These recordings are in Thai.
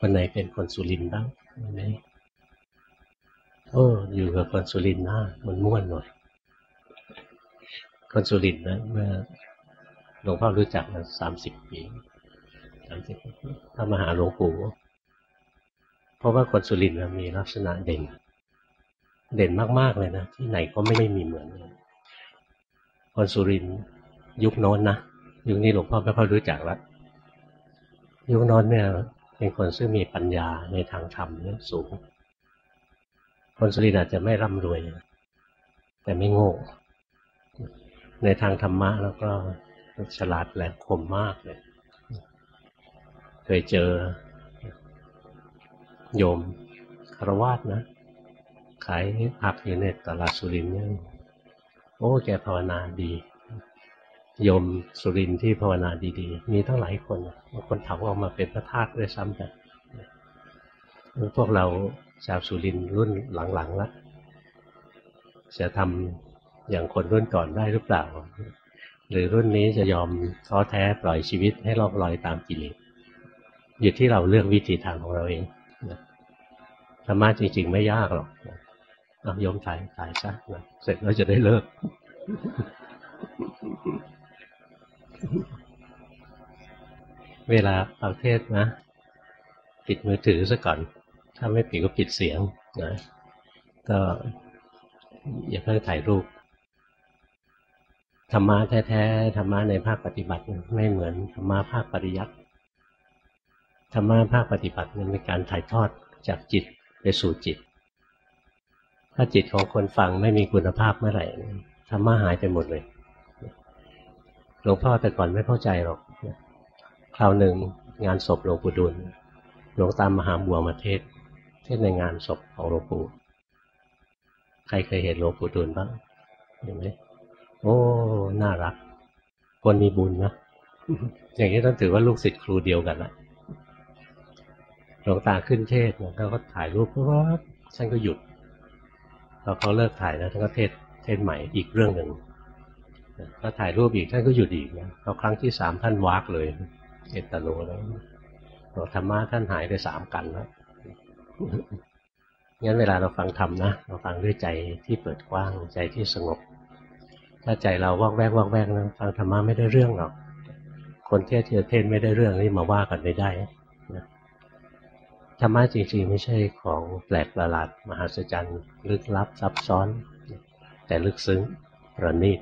คนไหนเป็นคนสุรินทร์บ้างไหมโอ้อยู่กับคนสุรินทร์นะมันม่วนหน่อย คนสุรินทร์นะเมื่อหลวงพ่อรู้จักมาสามสิบปีสามสิบถ้ามาหาหลวงปู่เพราะว่าคนสุรินทร์มีลักษณะเด่น เด่นมากๆเลยนะ ที่ไหนก็ไม่ได้มีเหมือนคนสุรินทร์ยุคโน้นนะยุคนี้หลวงพ่อไม่ค่อยรู้จักล้วยุคโน้นเนี่ย เป็นคนซึ่งมีปัญญาในทางธรรมเนี่ยสูง คนสุรินทร์อาจจะไม่ร่ำรวย แต่ไม่โง่ ในทางธรรมะแล้วก็ฉลาดแหลมคมมากเลย เคยเจอ โยมคารวาสนะ ขายผักอยู่ในตลาดสุรินทร์เนี่ยโอ้แกภาวนาดี โยมสุรินที่ภาวนาดีๆ มีทั้งหลายคนบางคนถามออกมาเป็นพระธาตุด้วยซ้ำไปพวกเราชาวสุรินรุ่นหลังๆแล้วจะทำอย่างคนรุ่นก่อนได้หรือเปล่า หรือรุ่นนี้จะยอมท้อแท้ปล่อยชีวิตให้ล่องลอยตามกิเลสอยู่ที่เราเลือกวิธีทางของเราเองธรรมะจริง ๆ ไม่ยากหรอกเอายมถ่ายถ่ายซะเสร็จแล้วจะได้เลิก เวลาฟังเทศนะ ปิดมือถือซะก่อน ถ้าไม่ปิดก็ปิดเสียงนะก็อย่าเพิ่งถ่ายรูปธรรมะแท้ๆธรรมะในภาคปฏิบัติไม่เหมือนธรรมะภาคปริยัติธรรมะภาคปฏิบัติมันเป็นการถ่ายทอดจากจิตไปสู่จิต ถ้าจิตของคนฟังไม่มีคุณภาพเมื่อไหร่ธรรมะหายไปหมดเลย หลวงพ่อแต่ก่อนไม่เข้าใจหรอกคราวหนึ่งงานศพหลวงปู่ดุลหลวงตามมหาบัวมาเทศ เทศในงานศพของหลวงปู่ใครเคยเห็นหลวงปู่ดุลบ้างเห็นไหมโอ้น่ารัก คนมีบุญนะอย่างนี้ต้องถือว่าลูกศิษย์ครูเดียวกันละหลวงตาขึ้นเทศแล้วก็ถ่ายรูปเพราะว่าท่านก็หยุดพอเขาเลิกถ่ายแล้วท่านก็เทศเทศใหม่อีกเรื่องหนึ่ง ก็ถ่ายรูปอีกท่านก็หยุดอีกนะพอครั้งที่สามท่านวากเลยเอตโลแล้วบอกธรรมะท่านหายไปสามกันแล้วงั้นเวลาเราฟังธรรมนะเราฟังด้วยใจที่เปิดกว้างใจที่สงบ ถ้าใจเราวอกแวกวอกแวกนะฟังธรรมะไม่ได้เรื่องหรอก คนเทศเทศเทศไม่ได้เรื่องนี่มาว่ากันไม่ได้นะธรรมะจริงๆ ไม่ใช่ของแปลกประหลาด มหัศจรรย์ ลึกลับซับซ้อน แต่ลึกซึ้งประณีต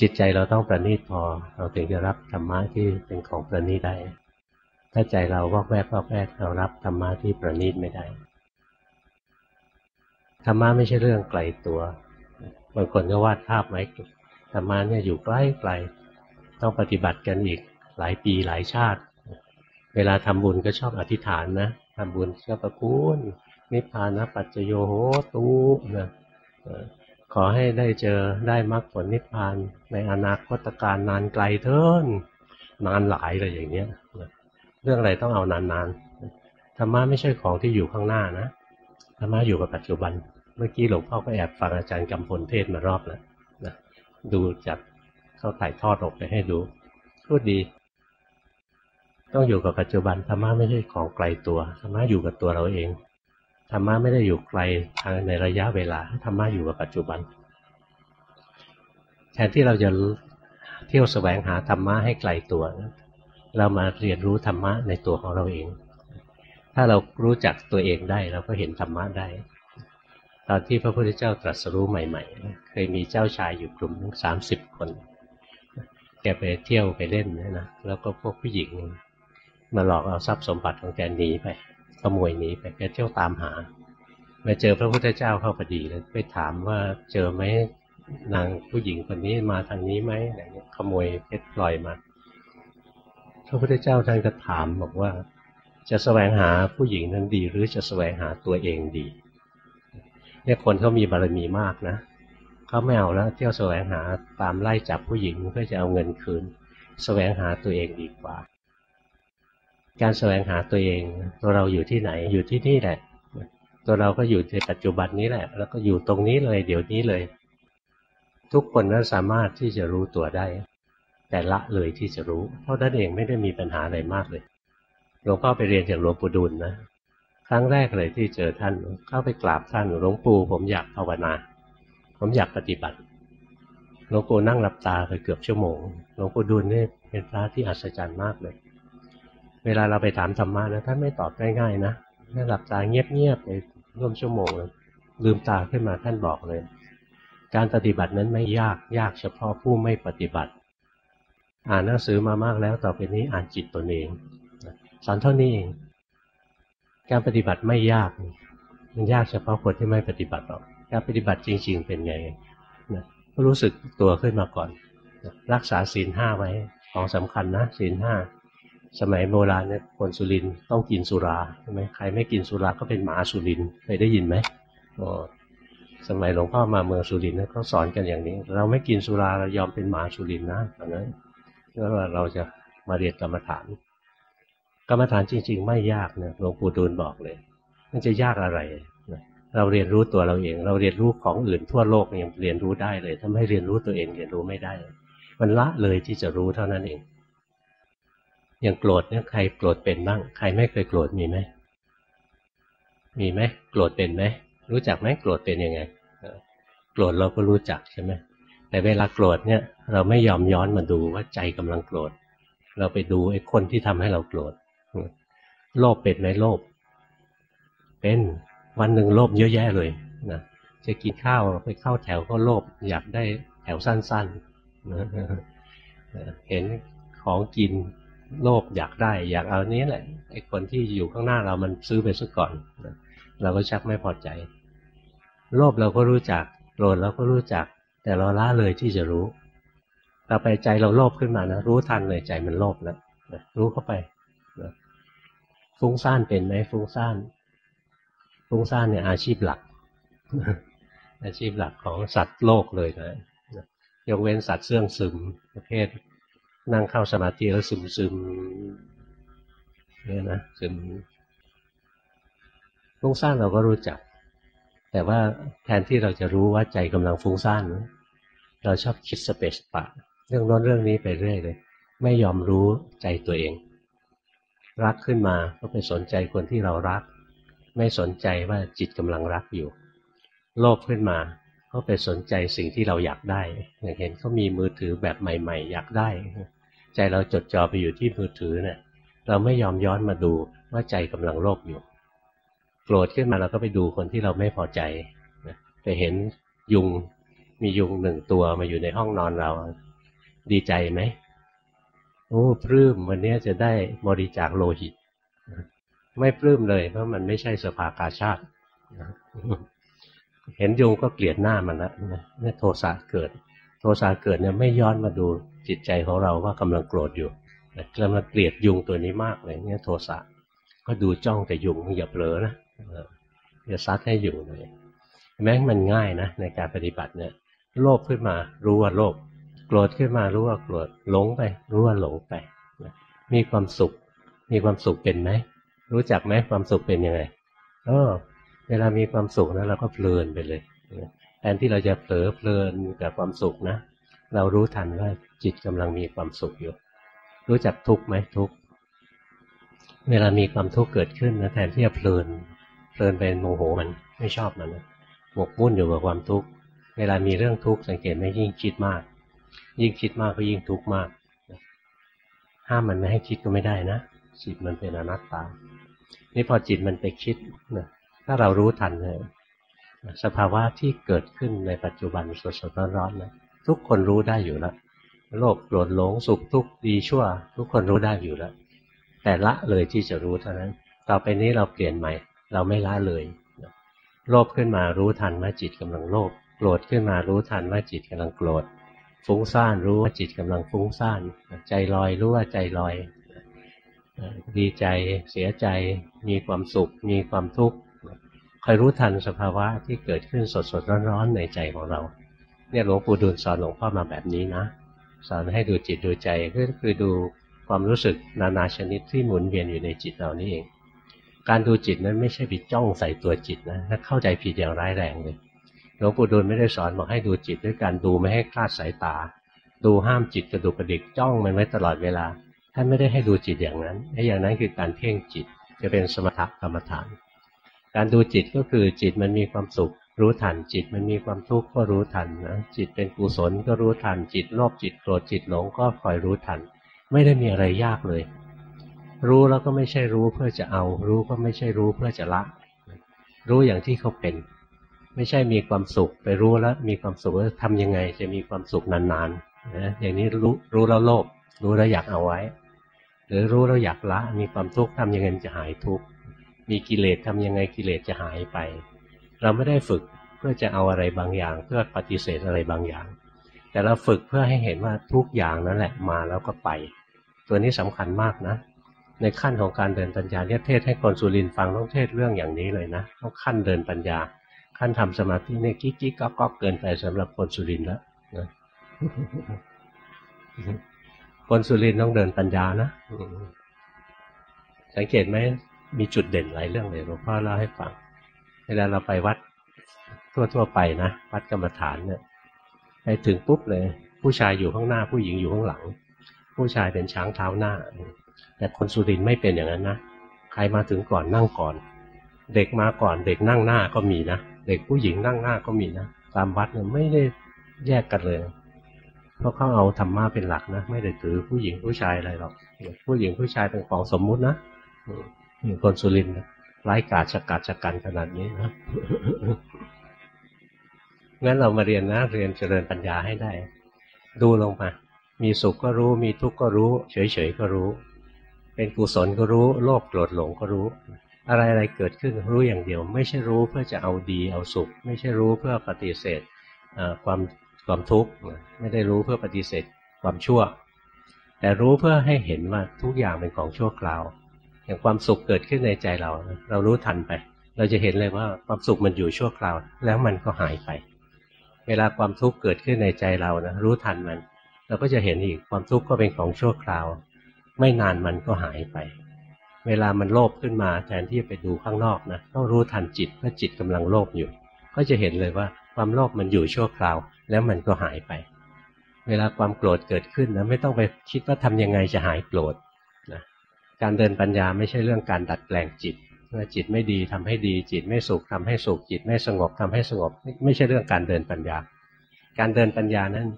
จิตใจเราต้องประณีตพอ เราถึงจะรับธรรมะที่เป็นของประณีตได้ ถ้าใจเราวอกแวกวอกแวกเรารับธรรมะที่ประณีตไม่ได้ธรรมะไม่ใช่เรื่องไกลตัวบางคนก็วาดภาพไว้ธรรมะเนี่ยอยู่ใกล้ไกลต้องปฏิบัติกันอีกหลายปีหลายชาติ เวลาทำบุญก็ชอบอธิษฐานนะทำบุญก็ประคุณนิพพานะปัจจโยโหตูนะ ขอให้ได้เจอได้มรรคผลนิพพานในอนาคตการนานไกลเทินนานหลายเลยอย่างเนี้ยเรื่องอะไรต้องเอานานๆธรรมะไม่ใช่ของที่อยู่ข้างหน้านะธรรมะอยู่กับปัจจุบัน เมื่อกี้หลวงพ่อก็แอบฟังอาจารย์กำพลเทศมารอบแล้วนะดูจากเขาถ่ายทอดออกไปให้ดูพูดดี ต้องอยู่กับปัจจุบันธรรมะไม่ใช่ของไกลตัวธรรมะอยู่กับตัวเราเอง ธรรมะไม่ได้อยู่ไกลทางในระยะเวลาธรรมะอยู่กับปัจจุบัน แทนที่เราจะเที่ยวแสวงหาธรรมะให้ไกลตัว เรามาเรียนรู้ธรรมะในตัวของเราเอง ถ้าเรารู้จักตัวเองได้เราก็เห็นธรรมะได้ ตอนที่พระพุทธเจ้าตรัสรู้ใหม่ ๆ เคยมีเจ้าชายอยู่กลุ่มสามสิบคน แกไปเที่ยวไปเล่นนะแล้วก็พวกผู้หญิงมาหลอกเอาทรัพย์สมบัติของแกหนีไป ขโมยหนีไปแกเที่ยวตามหามาเจอพระพุทธเจ้าเข้าพอดีเลยไปถามว่าเจอไหมนางผู้หญิงคนนี้มาทางนี้ไหมอะไรเงี้ยขโมยเพชรพลอยมา พระพุทธเจ้าท่านก็ถามบอกว่า จะแสวงหาผู้หญิงนั้นดี หรือจะแสวงหาตัวเองดีเนี่ยคนเขามีบารมีมากนะเขาไม่เอาแล้วเที่ยวแสวงหาตามไล่จับผู้หญิงเพื่อจะเอาเงินคืนแสวงหาตัวเองดีกว่า การแสวงหาตัวเองตัวเราอยู่ที่ไหนอยู่ที่นี่แหละ ตัวเราก็อยู่ในปัจจุบันนี้แหละ แล้วก็อยู่ตรงนี้เลย เดี๋ยวนี้เลย ทุกคนนั้นสามารถที่จะรู้ตัวได้ แต่ละเลยที่จะรู้ เท่านั้นเองไม่ได้มีปัญหาอะไรมากเลยหลวงพ่อไปเรียนจากหลวงปู่ดุลนะครั้งแรกเลยที่เจอท่านเข้าไปกราบท่านหลวงปู่ผมอยากภาวนา ผมอยากปฏิบัติหลวงปู่นั่งหลับตาไปเกือบชั่วโมงหลวงปู่ดุลนี่เป็นพระที่อัศจรรย์มากเลย เวลาเราไปถามธรรมะนะท่านไม่ตอบง่ายๆนะท่านหลับตาเงียบๆไปร่วมชั่วโมงลืมตาขึ้นมาท่านบอกเลย การปฏิบัตินั้นไม่ยากยากเฉพาะผู้ไม่ปฏิบัติ อ่านหนังสือมามากแล้วต่อไปนี้อ่านจิตตนเองสอนเท่านี้เอง การปฏิบัติไม่ยาก มันยากเฉพาะคนที่ไม่ปฏิบัติหรอกการปฏิบัติจริง ๆ เป็นไงนะก็รู้สึกตัวขึ้นมาก่อน รักษาศีลห้าไว้ของสำคัญนะศีลห้า สมัยโบราณเนี่ยคนสุรินต้องกินสุราใช่ไหมใครไม่กินสุราก็เป็นหมาสุรินเคยได้ยินไหมอ๋อสมัยหลวงพ่อมาเมืองสุรินทร์เขาสอนกันอย่างนี้ เราไม่กินสุราเรายอมเป็นหมาสุรินนะตอนนั้นแล้วเราจะมาเรียนกรรมฐาน กรรมฐานจริง ๆ ไม่ยากนะหลวงปู่ดูลบอกเลย มันจะยากอะไรเราเรียนรู้ตัวเราเอง เราเรียนรู้ของอื่นทั่วโลกยังเรียนรู้ได้เลย ถ้าไม่เรียนรู้ตัวเองเรียนรู้ไม่ได้ มันละเลยที่จะรู้เท่านั้นเอง อย่างโกรธเนี่ยใครโกรธเป็นบ้าง ใครไม่เคยโกรธมีไหมมีไหมโกรธเป็นไหมรู้จักไหมโกรธเป็นยังไงโกรธเราก็รู้จักใช่ไหมแต่เวลาโกรธเนี่ยเราไม่ยอมย้อนมาดูว่าใจกำลังโกรธ เราไปดูไอ้คนที่ทำให้เราโกรธโลภเป็นไหมโลภเป็นวันหนึ่งโลภเยอะแยะเลยนะจะกินข้าวไปเข้าแถวก็โลภอยากได้แถวสั้นๆนะเห็นของกิน โลภอยากได้อยากเอานี้แหละไอ้คนที่อยู่ข้างหน้าเรามันซื้อไปซะก่อนเราก็ชักไม่พอใจ โลภเราก็รู้จักโกรธเราก็รู้จัก แต่เราละเลยที่จะรู้ต่อไปใจเราโลภขึ้นมานะรู้ทันเลยใจมันโลภแล้วรู้เข้าไปนะฟุ้งซ่านเป็นไหมฟุ้งซ่านฟุ้งซ่านเนี่ยอาชีพหลัก อาชีพหลักของสัตว์โลกเลยนะยกเว้นสัตว์เสื่องซึมประเภท นั่งเข้าสมาธิแล้วซึมซึมเนี่ยนะซึมฟุ้งซ่านเราก็รู้จัก แต่ว่าแทนที่เราจะรู้ว่าใจกำลังฟุ้งซ่านเราชอบคิดสเปซปะ เรื่องน้นเรื่องนี้ไปเรื่อยเลย ไม่ยอมรู้ใจตัวเอง รักขึ้นมาก็ไปสนใจคนที่เรารัก ไม่สนใจว่าจิตกำลังรักอยู่ โลภขึ้นมา ก็ไปสนใจสิ่งที่เราอยากได้อย่างเห็นเขามีมือถือแบบใหม่ ๆ อยากได้ ใจเราจดจ่อไปอยู่ที่มือถือเนี่ยเราไม่ยอมย้อนมาดูว่าใจกำลังโลภอยู่ โกรธขึ้นมาเราก็ไปดูคนที่เราไม่พอใจไปเห็นยุงมียุงหนึ่งตัวมาอยู่ในห้องนอนเรา ดีใจไหมโอ้ปลื้มวันนี้จะได้บริจาคโลหิต ไม่ปลื้มเลยเพราะมันไม่ใช่สภากาชาติ เห็นยุงก็เกลียดหน้ามันล้วนี่โทสะเกิด โทสะเกิดเนี่ยไม่ย้อนมาดูจิตใจของเราว่ากำลังโกรธอยู่กำลังเกลียดยุงตัวนี้มากเลยเนี่ยโทสะก็ดูจ้องแต่ยุงอย่าเผลอนะอย่าซัดให้อยู่เลยแม้มันง่ายนะในการปฏิบัติเนี่ยโลภขึ้นมารู้ว่าโลภโกรธขึ้นมารู้ว่าโกรธหลงไป รู้ว่าหลงไป มีความสุข มีความสุขเป็นไหมรู้จักไหมความสุขเป็นยังไงเออ เวลามีความสุขนะเราก็เพลินไปเลยแทนที่เราจะเผลอเพลินกับความสุขนะ เรารู้ทันว่าจิตกำลังมีความสุขอยู่ รู้จักทุกข์ไหมทุกข์เวลามีความทุกข์เกิดขึ้นนะแทนที่จะเพลินเพลินเป็นโมโหมันไม่ชอบมันนะหมกมุ่นอยู่กับความทุกข์เวลามีเรื่องทุกข์สังเกตไหมยิ่งคิดมาก ยิ่งคิดมากก็ยิ่งทุกข์มาก ห้ามมันไม่ให้คิดก็ไม่ได้นะจิตมันเป็นอนัตตา นี่พอจิตมันไปคิดนะ ถ้าเรารู้ทันเลยสภาวะที่เกิดขึ้นในปัจจุบันสดๆร้อนๆนะทุกคนรู้ได้อยู่แล้วโลภโกรธหลงสุขทุกข์ดีชั่ว ทุกคนรู้ได้อยู่แล้ว แต่ละเลยที่จะรู้เท่านั้น ต่อไปนี้เราเปลี่ยนใหม่ เราไม่ละเลยโลภขึ้นมารู้ทันว่าจิตกำลังโลภโกรธขึ้นมารู้ทันว่าจิตกำลังโกรธฟุ้งซ่านรู้ว่าจิตกำลังฟุ้งซ่านใจลอยรู้ว่าใจลอย ดีใจเสียใจมีความสุข มีความทุกข์ คอยรู้ทันสภาวะที่เกิดขึ้นสดสดร้อนๆในใจของเรา เนี่ยหลวงปู่ดูลสอนหลวงพ่อมาแบบนี้นะ สอนให้ดูจิตดูใจก็คือดูความรู้สึกนานาชนิดที่หมุนเวียนอยู่ในจิตเรานี่เอง การดูจิตนั้นไม่ใช่ไปจ้องใส่ตัวจิตนะถ้าเข้าใจผิดอย่างร้ายแรงเลยหลวงปู่ดูลไม่ได้สอนบอกให้ดูจิตด้วยการดูไม่ให้คลาดสายตา ดูห้ามจิตกระดุกกระดิกจ้องมันไว้ตลอดเวลาท่านไม่ได้ให้ดูจิตอย่างนั้นไอ้อย่างนั้นคือการเพ่งจิตจะเป็นสมถกรรมฐาน การดูจิตก็คือจิตมันมีความสุขรู้ทันจิตมันมีความทุกข์ก็รู้ทันนะจิตเป็นกุศลก็รู้ทันจิตโลภจิตโกรธจิตหลงก็คอยรู้ทัน ไม่ได้มีอะไรยากเลย รู้แล้วก็ไม่ใช่รู้เพื่อจะเอา รู้ก็ไม่ใช่รู้เพื่อจะละ รู้อย่างที่เขาเป็น ไม่ใช่มีความสุขไปรู้แล้วมีความสุขแล้วทำยังไงจะมีความสุขนานๆนะอย่างนี้รู้รู้แล้วโลภรู้แล้วอยากเอาไว้ หรือรู้แล้วอยากละ มีความทุกข์ทำยังไงจะหายทุกข์ มีกิเลสทำยังไงกิเลสจะหายไป เราไม่ได้ฝึกเพื่อจะเอาอะไรบางอย่าง เพื่อปฏิเสธอะไรบางอย่าง แต่เราฝึกเพื่อให้เห็นว่าทุกอย่างนั่นแหละมาแล้วก็ไป ตัวนี้สำคัญมากนะ ในขั้นของการเดินปัญญาเนี่ยเทศให้คนสุรินฟังต้องเทศเรื่องอย่างนี้เลยนะต้องขั้นเดินปัญญา ขั้นทำสมาธิเนี่ยกิ๊กกิ๊กก็เกินไปสำหรับคนสุรินแล้วนะคนสุรินต้องเดินปัญญานะสังเกตไหม มีจุดเด่นหลายเรื่องเลยหลวงพ่อเล่าให้ฟัง เวลาเราไปวัดทั่วๆไปนะ วัดกรรมฐานเนี่ยไปถึงปุ๊บเลย ผู้ชายอยู่ข้างหน้าผู้หญิงอยู่ข้างหลัง ผู้ชายเป็นช้างเท้าหน้า แต่คนสุรินไม่เป็นอย่างนั้นนะใครมาถึงก่อนนั่งก่อน เด็กมาก่อนเด็กนั่งหน้าก็มีนะเด็กผู้หญิงนั่งหน้าก็มีนะตามวัดเนี่ยไม่ได้แยกกันเลยเพราะเขาเอาธรรมะเป็นหลักนะไม่ได้ถือผู้หญิงผู้ชายอะไรหรอกผู้หญิงผู้ชายเป็นของสมมุตินะ คนสุรินทร์ไร้กาดสกัดสกันขนาดนี้นะงั้นเรามาเรียนนะ เรียนเจริญปัญญาให้ได้ ดูลงมา มีสุขก็รู้ มีทุกข์ก็รู้ เฉยๆก็รู้ เป็นกุศลก็รู้ โลภโกรธหลงก็รู้ อะไรอะไรเกิดขึ้นรู้อย่างเดียว ไม่ใช่รู้เพื่อจะเอาดีเอาสุข ไม่ใช่รู้เพื่อปฏิเสธความความทุกข์ไม่ได้รู้เพื่อปฏิเสธความชั่ว แต่รู้เพื่อให้เห็นว่าทุกอย่างเป็นของชั่วคราว อย่างความสุขเกิดขึ้นในใจเรา เรารู้ทันไป เราจะเห็นเลยว่าความสุขมันอยู่ชั่วคราว แล้วมันก็หายไป เวลาความทุกข์เกิดขึ้นในใจเรานะรู้ทันมัน เราก็จะเห็นอีกความทุกข์ก็เป็นของชั่วคราว ไม่นานมันก็หายไป เวลามันโลภขึ้นมาแทนที่จะไปดูข้างนอกนะต้องรู้ทันจิตว่าจิตกำลังโลภอยู่ ก็จะเห็นเลยว่าความโลภมันอยู่ชั่วคราว แล้วมันก็หายไป เวลาความโกรธเกิดขึ้นนะไม่ต้องไปคิดว่าทำยังไงจะหายโกรธ การเดินปัญญาไม่ใช่เรื่องการดัดแปลงจิตเมื่อจิตไม่ดีทำให้ดี จิตไม่สุขทำให้สุขจิตไม่สงบทำให้สงบ ไม่ใช่เรื่องการเดินปัญญา การเดินปัญญานั้น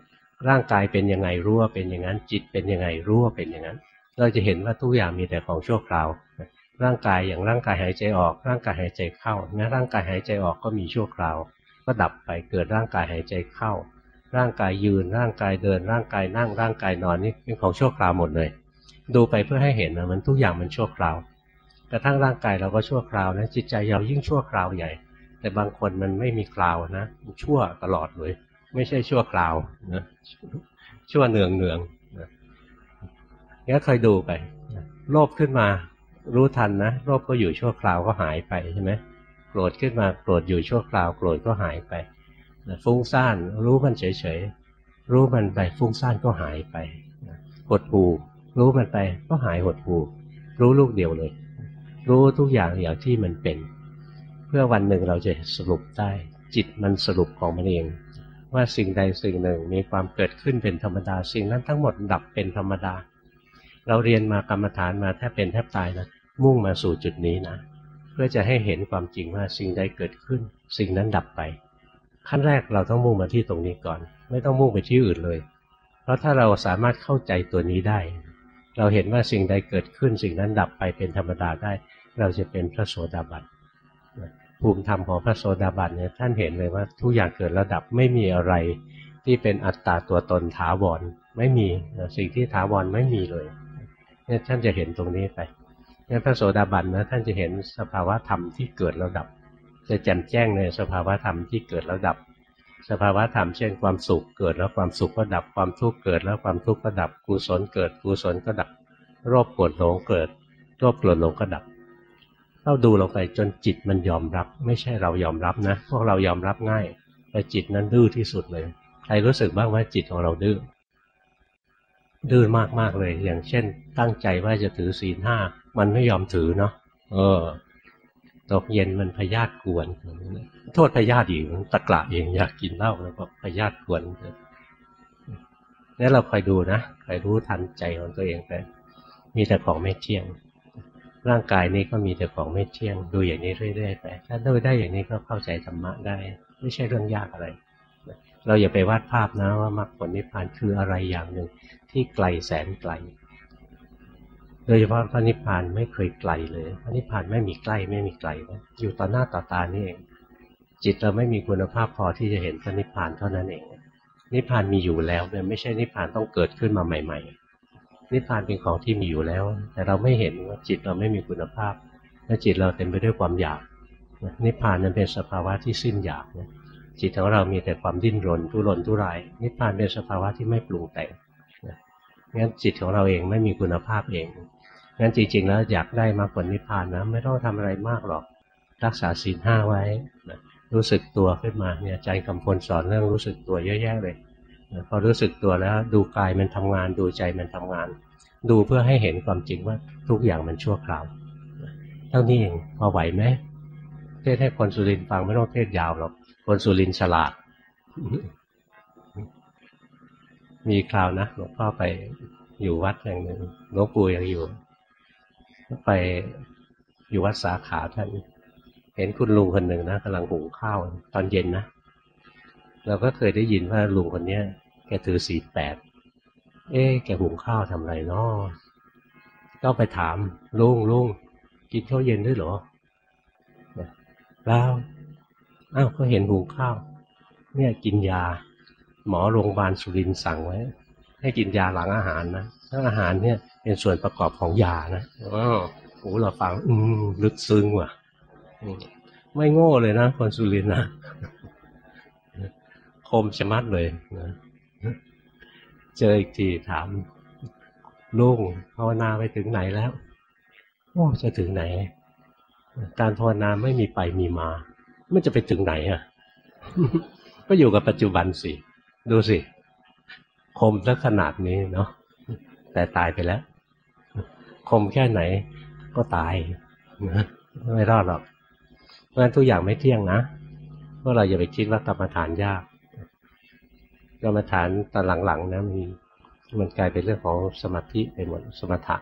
ร่างกายเป็นยังไงรู้ว่าเป็นอย่างนั้น จิตเป็นยังไงรู้ว่าเป็นอย่างนั้น เราจะเห็นว่าทุกอย่างมีแต่ของชั่วคราว ร่างกายอย่างร่างกายหายใจออก ร่างกายหายใจเข้าแม้ร่างกายหายใจออกก็มีชั่วคราว ก็ดับไปเกิดร่างกายหายใจเข้า ร่างกายยืนร่างกายเดิน ร่างกายนั่งร่างกายนอนนี่เป็นของชั่วคราวหมดเลย ดูไปเพื่อให้เห็นนะมันทุกอย่างมันชั่วคราวกระทั่งร่างกายเราก็ชั่วคราวนะจิตใจเรายิ่งชั่วคราวใหญ่ แต่บางคนมันไม่มีคราวนะมันชั่วตลอดเลย ไม่ใช่ชั่วคราวนะชั่วเนืองเนืองนะงั้นเคยดูไปโลภขึ้นมารู้ทันนะโลภก็อยู่ชั่วคราวก็หายไปใช่ไหมโกรธขึ้นมาโกรธอยู่ชั่วคราวโกรธก็หายไปฟุ้งซ่านรู้มันเฉยๆรู้มันไปฟุ้งซ่านก็หายไปหดหู รู้มันไปก็หายหดหูรู้ลูกเดียวเลย รู้ทุกอย่างอย่างที่มันเป็น เพื่อวันหนึ่งเราจะสรุปได้ จิตมันสรุปของมันเอง ว่าสิ่งใดสิ่งหนึ่งมีความเกิดขึ้นเป็นธรรมดา สิ่งนั้นทั้งหมดดับเป็นธรรมดา เราเรียนมากรรมฐานมาแทบเป็นแทบตายนะมุ่งมาสู่จุดนี้นะเพื่อจะให้เห็นความจริงว่าสิ่งใดเกิดขึ้น สิ่งนั้นดับไป ขั้นแรกเราต้องมุ่งมาที่ตรงนี้ก่อน ไม่ต้องมุ่งไปที่อื่นเลย เพราะถ้าเราสามารถเข้าใจตัวนี้ได้ เราเห็นว่าสิ่งใดเกิดขึ้นสิ่งนั้นดับไปเป็นธรรมดาได้ เราจะเป็นพระโสดาบันภูมิธรรมของพระโสดาบันเนี่ยท่านเห็นเลยว่าทุกอย่างเกิดแล้วดับไม่มีอะไรที่เป็นอัตตาตัวตนถาวรไม่มีสิ่งที่ถาวรไม่มีเลยเนี่ยท่านจะเห็นตรงนี้ไปงั้นพระโสดาบันนะท่านจะเห็นสภาวะธรรมที่เกิดแล้วดับ จะแจ่มแจ้งในสภาวะธรรมที่เกิดแล้วดับ สภาวะธรรมเช่นความสุขเกิดแล้วความสุขก็ดับความทุกข์เกิดแล้วความทุกข์ก็ดับกุศลเกิดกุศลก็ดับโรคปวดหลงเกิดโรคปวดหลงก็ดับเราดูลงไปจนจิตมันยอมรับ ไม่ใช่เรายอมรับนะ พวกเรายอมรับง่ายแต่จิตนั้นดื้อที่สุดเลยใครรู้สึกบ้างว่าจิตของเราดื้อดื้อมากๆเลย อย่างเช่น ตั้งใจว่าจะถือศีลห้ามันไม่ยอมถือเนาะเออ ตกเย็นมันพยาธิกวน โทษพยาธิอีกตะกละเองอยากกินเหล้าแล้วก็พยาธิกวนนี่เราคอยดูนะคอยรู้ทันใจของตัวเองไปมีแต่ของไม่เที่ยง ร่างกายนี้ก็มีแต่ของไม่เที่ยง ดูอย่างนี้เรื่อยๆไปถ้าดูได้อย่างนี้ก็เข้าใจธรรมะได้ ไม่ใช่เรื่องยากอะไร เราอย่าไปวาดภาพนะว่ามรรคผลนิพพานคืออะไรอย่างหนึ่งที่ไกลแสนไกล โดยเฉพาะพระนิพพานไม่เคยไกลเลยพระนิพพานไม่มีใกล้ไม่มีไกลนะอยู่ต่อหน้าต่อตานี่เอง จิตเราไม่มีคุณภาพพอที่จะเห็นพระนิพพานเท่านั้นเอง นิพพานมีอยู่แล้วเนี่ยไม่ใช่นิพพานต้องเกิดขึ้นมาใหม่ ๆ นิพพานเป็นของที่มีอยู่แล้ว แต่เราไม่เห็นว่าจิตเราไม่มีคุณภาพ และจิตเราเต็มไปด้วยความอยาก นิพพานนั้นเป็นสภาวะที่สิ้นอยากนะจิตของเรามีแต่ความดิ้นรนทุรนทุราย นิพพานเป็นสภาวะที่ไม่ปรุงแต่งงั้นจิตของเราเองไม่มีคุณภาพเอง งั้นจริง ๆ แล้วอยากได้มาผลนิพพานนะ ไม่ต้องทำอะไรมากหรอก รักษาศีลห้าไว้นะรู้สึกตัวขึ้นมาเนี่ยใจคำพลสอนเรื่องรู้สึกตัวเยอะแยะเลยพอรู้สึกตัวแล้วดูกายมันทำงาน ดูใจมันทำงาน ดูเพื่อให้เห็นความจริงว่าทุกอย่างมันชั่วคราวเท่านี้เองพอไหวไหมเทศให้คนสุรินฟังไม่ต้องเทศยาวหรอกคนสุรินฉลาด มีคราวนะหลวงพ่อไปอยู่วัดแห่งหนึ่งหลวงปู่ยังอยู่ ไปอยู่วัดสาขาท่านเห็นคุณลุงคนหนึ่งนะกำลังหุงข้าวตอนเย็นนะเราก็เคยได้ยินว่าลุงคนเนี้ยแกถือสีแปดเอ๊แกหุงข้าวทำไรนาะก็ไปถามลุงลุงกินข้าวเย็นด้วยเหรอแล้วอ้าวก็เห็นหุงข้าว เนี่ยกินยา หมอโรงพยาบาลสุรินทร์สั่งไว้ ให้กินยาหลังอาหารนะ ถ้าอาหารเนี่ยเป็นส่วนประกอบของยานะอ๋อโอ้เราฟังอืมลึกซึ้งว่ะไม่โง่เลยนะคนสุรินนะคมชะมัดเลยนะเจออีกทีถามลุงภาวนาไปถึงไหนแล้วโอ้จะถึงไหน การภาวนาไม่มีไปมีมา มันจะไปถึงไหนอะ ก็อยู่กับปัจจุบันสิ ดูสิ คมสักขนาดนี้เนาะ แต่ตายไปแล้ว คมแค่ไหนก็ตายไม่รอดหรอก เพราะฉะนั้นทุกอย่างไม่เที่ยงนะพวกเราอย่าไปคิดว่ากรรมฐานยาก กรรมฐานตอนหลังๆนะมันมันกลายเป็นเรื่องของสมาธิไปหมดสมถะ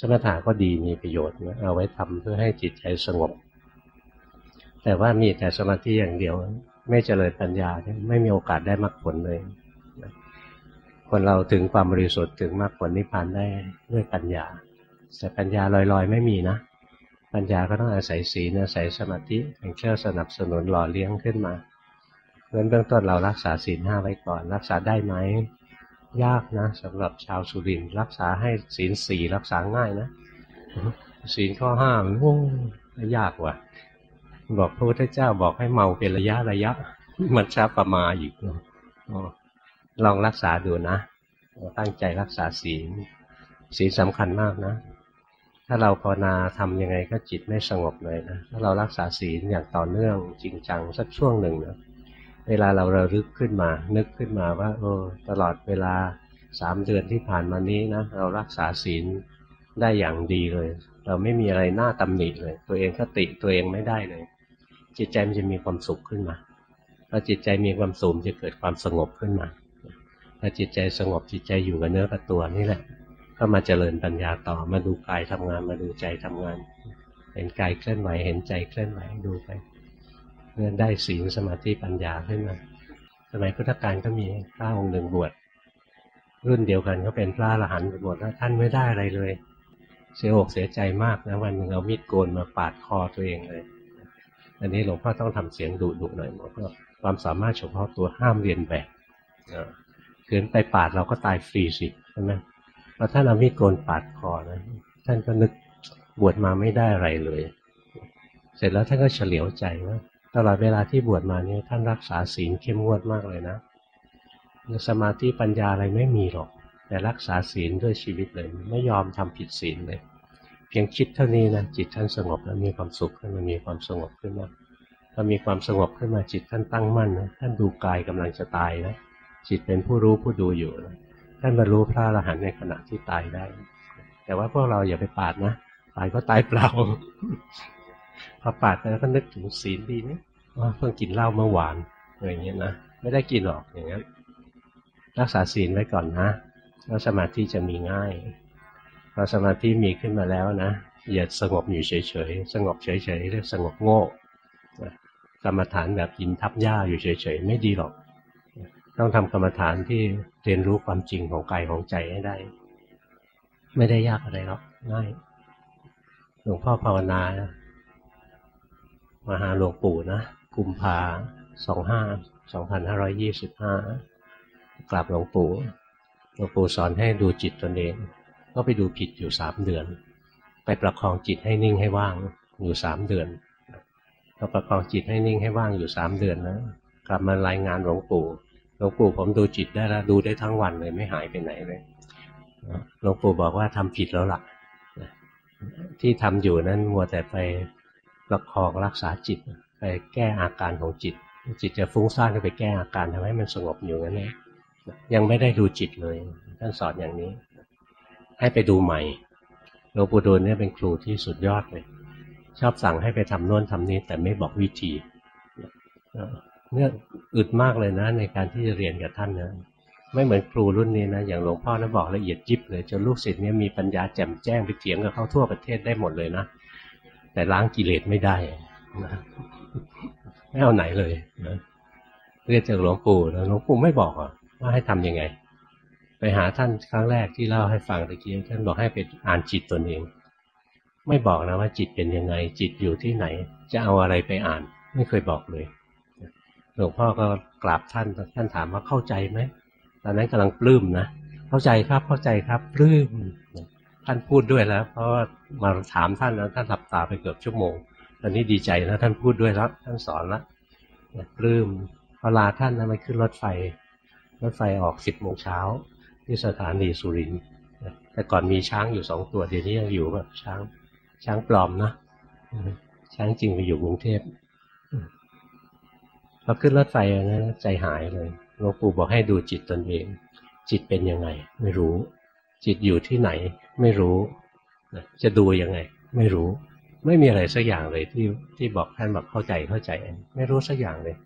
สมถะก็ดีมีประโยชน์นะเอาไว้ทำเพื่อให้จิตใจสงบ แต่ว่ามีแต่สมาธิอย่างเดียว ไม่เจริญปัญญาไม่มีโอกาสได้มรรคผลเลย คนเราถึงความบริสุทธิ์ถึงมรรคผลนิพพานได้ด้วยปัญญาแต่ปัญญาลอยๆ ไม่มีนะ ปัญญาก็ต้องอาศัยศีลอาศัยสมาธิเป็นเครื่องสนับสนุนหล่อเลี้ยงขึ้นมาเพราะเบื้องต้นเรารักษาศีลห้าไว้ก่อน รักษาได้ไหมยากนะสำหรับชาวสุรินรักษาให้ศีลสี่รักษาง่ายนะศีลข้อห้ามโอ้ยากว่ะ บอกพระพุทธเจ้าบอกให้เมาเป็นระยะระยะ มันช้าประมาอีก ลองรักษาดูนะตั้งใจรักษาศีลศีลสำคัญมากนะ ถ้าเราภาวนาทำยังไงก็จิตไม่สงบเลยนะถ้าเรารักษาศีลอย่างต่อเนื่องจริงจังสักช่วงหนึ่งนะเวลาเราระลึกขึ้นมา นึกขึ้นมาว่าเออตลอดเวลาสามเดือนที่ผ่านมานี้นะเรารักษาศีลได้อย่างดีเลย เราไม่มีอะไรน่าตำหนิเลย ตัวเองก็ติตัวเองไม่ได้เลย จิตใจมันจะมีความสุขขึ้นมาพอจิตใจมีความสุขจะเกิดความสงบขึ้นมา อจิตใจสงบจิตใจอยู่กับเนื้อกับตัวนี่แหละ ก็มาเจริญปัญญาต่อมาดูกายทำงานมาดูใจทำงาน เห็นกายเคลื่อนไหวเห็นใจเคลื่อนไหวดูไปเพื่อได้ศีลสมาธิปัญญาขึ้นมาสมัยพุทธกาลก็มีพระองค์หนึ่งบวชรุ่นเดียวกันก็เป็นพระอรหันต์บวชแล้วท่านไม่ได้อะไรเลย เสียอกเสียใจมากนะวันหนึ่งเอามีดโกนมาปาดคอตัวเองเลย อันนี้หลวงพ่อต้องทำเสียงดุดุหน่อยเพราะความสามารถเฉพาะตัวห้ามเรียนแบบ ขืนไปปาดเราก็ตายฟรีสิใช่ไหมพอท่านเอามีดโกนปาดคอนะท่านก็นึกบวชมาไม่ได้อะไรเลย เสร็จแล้วท่านก็เฉลียวใจว่าตลอดเวลาที่บวชมาเนี่ยท่านรักษาศีลเข้มงวดมากเลยนะสมาธิปัญญาอะไรไม่มีหรอก แต่รักษาศีลด้วยชีวิตเลย ไม่ยอมทำผิดศีลเลย เพียงคิดเท่านี้นะจิตท่านสงบแล้วมีความสุขขึ้นมามีความสงบขึ้นมาพอมีความสงบขึ้นมาจิตท่านตั้งมั่นนะท่านดูกายกำลังจะตายนะ จิตเป็นผู้รู้ผู้ดูอยู่ท่านบรรลุพระอรหันต์ในขณะที่ตายได้ แต่ว่าพวกเราอย่าไปปาดนะตายก็ตายเปล่าพอปาดไปแล้วก็นึกถึงศีลดีนี่ว่าเพิ่งกินเหล้าเมื่อวานอะไรเงี้ยนะไม่ได้กินหรอกอย่างเงี้ยรักษาศีลไว้ก่อนนะแล้วสมาธิจะมีง่ายพอสมาธิมีขึ้นมาแล้วนะอย่าสงบอยู่เฉยๆสงบเฉยๆเรียกสงบโง่กรรมฐานแบบยินทับหญ้าอยู่เฉยๆไม่ดีหรอก ต้องทำกรรมฐานที่เรียนรู้ความจริงของกายของใจให้ได้ ไม่ได้ยากอะไรหรอกง่ายหลวงพ่อภาวนามาหาหลวงปู่นะกุมภาสองห้าสองพันห้าร้อยยี่สิบห้ากลับหลวงปู่หลวงปู่สอนให้ดูจิตตนเอง ก็ไปดูผิดอยู่สามเดือน ไปประคองจิตให้นิ่งให้ว่างอยู่สามเดือนพอประคองจิตให้นิ่งให้ว่างอยู่สามเดือนนะกลับมารายงานหลวงปู่ ลวงปู่ผมดูจิตได้แล้วดูได้ทั้งวันเลยไม่หายไปไหนเลยหลวงปู่บอกว่าทำผิดแล้วล่ะที่ทำอยู่นั้นมัวแต่ไปประคองรักษาจิต ไปแก้อาการของจิต จิตจะฟุ้งซ่านก็ไปแก้อาการทำให้มันสงบอยู่นั่นเองยังไม่ได้ดูจิตเลยท่านสอนอย่างนี้ ให้ไปดูใหม่หลวงปู่ดูลเนี่ยเป็นครูที่สุดยอดเลย ชอบสั่งให้ไปทำโน่นทำนี้แต่ไม่บอกวิธี เนี่ยอึดมากเลยนะ ในการที่จะเรียนกับท่านนะไม่เหมือนครูรุ่นนี้นะอย่างหลวงพ่อนะบอกละเอียดยิบเลยจนลูกศิษย์เนี่ยมีปัญญาแจ่มแจ้งไปเถียงกับเขาทั่วประเทศได้หมดเลยนะแต่ล้างกิเลสไม่ได้นะไม่เอาไหนเลยนะเรียกจากหลวงปู่แล้วหลวงปู่ไม่บอกว่าให้ทํำยังไง ไปหาท่านครั้งแรกที่เล่าให้ฟังตะกี้ท่านบอกให้ไปอ่านจิตตนเอง ไม่บอกนะว่าจิตเป็นยังไง จิตอยู่ที่ไหน จะเอาอะไรไปอ่าน ไม่เคยบอกเลย หลวงพ่อก็กราบท่านท่านถามว่าเข้าใจไหมตอนนั้นกำลังปลื้มนะเข้าใจครับเข้าใจครับปลื้มท่านพูดด้วยแล้ว เพราะว่ามาถามท่านแล้วท่านหลับตาไปเกือบชั่วโมงตอนนี้ดีใจแล้วท่านพูดด้วยแล้วท่านสอนแล้วปลื้มพอลาท่านนะมันขึ้นรถไฟ รถไฟออกสิบโมงเช้าที่สถานีสุรินทร์แต่ก่อนมีช้างอยู่สองตัวเดี๋ยวนี้ยังอยู่แบบช้างช้างปลอมนะช้างจริงไปอยู่กรุงเทพ พอขึ้นรถไฟนะใจหายเลยหลวงปู่บอกให้ดูจิตตนเอง จิตเป็นยังไง ไม่รู้ จิตอยู่ที่ไหน ไม่รู้จะดูยังไง ไม่รู้ ไม่มีอะไรสักอย่างเลยที่ที่บอกท่านบอกเข้าใจเข้าใจ ไม่รู้สักอย่างเลย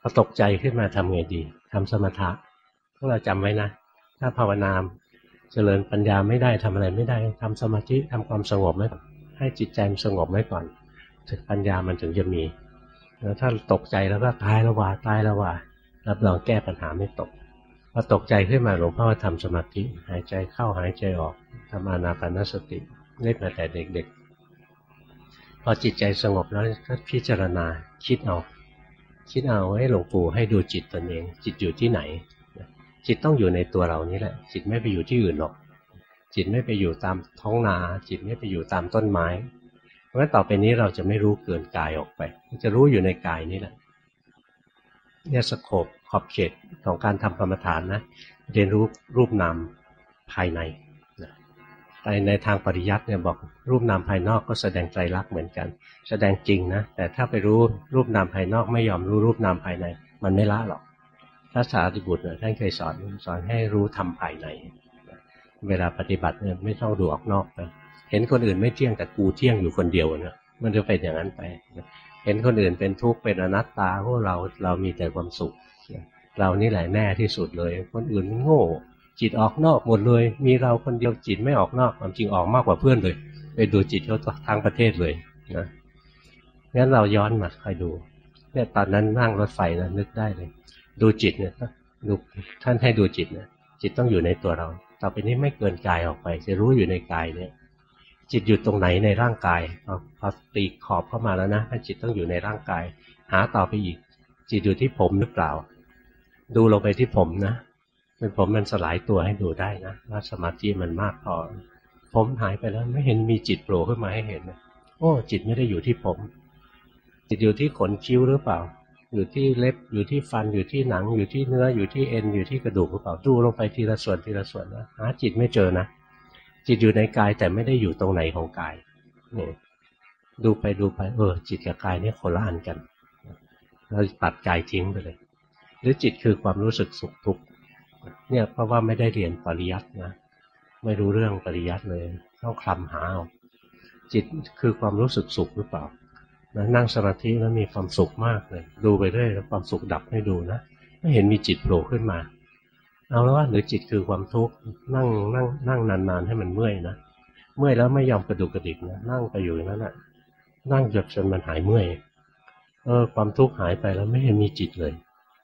พอตกใจขึ้นมาทำไงดีทำสมถะพวกเราจำไว้นะถ้าภาวนามเจริญปัญญาไม่ได้ทำอะไรไม่ได้ทำสมาธิทำความสงบไว้ก่อนให้จิตใจมันสงบไว้ก่อนถึงปัญญามันถึงจะมี แล้วถ้าตกใจแล้วก็ตายล้วว่าตายล้วว่ารับรองแก้ปัญหาไม่ตกพอตกใจขึ้นมาหลวงพ่อทำสมาธิหายใจเข้าหายใจออกทำอานาปานสติเล่นมาแต่เด็กๆ พอจิตใจสงบแล้วก็พิจารณาคิดเอาคิดเอาให้หลวงปู่ให้ดูจิตตนเอง จิตอยู่ที่ไหน จิตต้องอยู่ในตัวเรานี่แหละ จิตไม่ไปอยู่ที่อื่นหรอก จิตไม่ไปอยู่ตามท้องนา จิตไม่ไปอยู่ตามต้นไม้ ราะฉะนั้นต่อไปนี้เราจะไม่รู้เกินกายออกไป จะรู้อยู่ในกายนี่แหละ เนี่ยสโคบขอบเขตของการทำกรรมฐานนะ เรียนรู้รูปนามภายในในในทางปริยัติเนี่ยบอกรูปนามภายนอกก็แสดงใจรักเหมือนกัน แสดงจริงนะ แต่ถ้าไปรู้รูปนามภายนอกไม่ยอมรู้รูปนามภายใน มันไม่ละหรอกพระสารีบุตรท่านเคยสอนสอนให้รู้ทำภายใน เวลาปฏิบัติเนี่ยไม่ต้องดูออกนอกไป เห็นคนอื่นไม่เที่ยงแต่กูเที่ยงอยู่คนเดียวนะมันจะเป็นอย่างนั้นไป เห็นคนอื่นเป็นทุกข์เป็นอนัตตาพวกเราเรามีแต่ความสุข เรานี่แหละแน่ที่สุดเลย คนอื่นโง่ จิตออกนอกหมดเลย มีเราคนเดียวจิตไม่ออกนอกความจริงออกมากกว่าเพื่อนเลย ไปดูจิตเขาทั้งประเทศเลยนะงั้นเราย้อนมาคอยดูเนี่ยตอนนั้นนั่งรถไฟนะนึกได้เลย ดูจิตเนี่ยดูท่านให้ดูจิตเนี่ยจิตต้องอยู่ในตัวเรา ต่อไปนี้ไม่เกินกายออกไป จะรู้อยู่ในกายเนี่ย จิตอยู่ตรงไหนในร่างกายพอตีขอบเข้ามาแล้วนะจิตต้องอยู่ในร่างกาย หาต่อไปอีก จิตอยู่ที่ผมหรือเปล่า ดูลงไปที่ผมนะเป็นผมมันสลายตัวให้ดูได้นะว่าสมาธิมันมากพอผมหายไปแล้วไม่เห็นมีจิตโผล่ขึ้นมาให้เห็นโอ้จิตไม่ได้อยู่ที่ผม จิตอยู่ที่ขนคิ้วหรือเปล่า อยู่ที่เล็บอยู่ที่ฟันอยู่ที่หนัง อยู่ที่เนื้ออยู่ที่เอ็นอยู่ที่กระดูกหรือเปล่าดูลงไปทีละส่วนทีละส่วนนะหาจิตไม่เจอนะ จิตอยู่ในกายแต่ไม่ได้อยู่ตรงไหนของกายเนี่ยดูไปดูไปเออจิตกับกายนี่คนละอันกัน เราตัดกายทิ้งไปเลย หรือจิตคือความรู้สึกสุขทุกข์เนี่ยเพราะว่าไม่ได้เรียนปริยัตินะไม่รู้เรื่องปริยัติเลยต้องคลำหาเอาจิตคือความรู้สึกสุขหรือเปล่านะนั่งสมาธิแล้วมีความสุขมากเลย ดูไปเรื่อยแล้วความสุขดับให้ดูนะ ไม่เห็นมีจิตโผล่ขึ้นมา เอาแล้วว่าหรือจิตคือความทุกข์นั่งนั่งนั่งนานๆให้มันเมื่อยนะเมื่อยแล้วไม่ยอมกระดุกกระดิกนะนั่งไปอยู่อย่างนั้นแหะนั่งจนจนมันหายเมื่อยเออความทุกข์หายไปแล้วไม่เห็นมีจิตเลย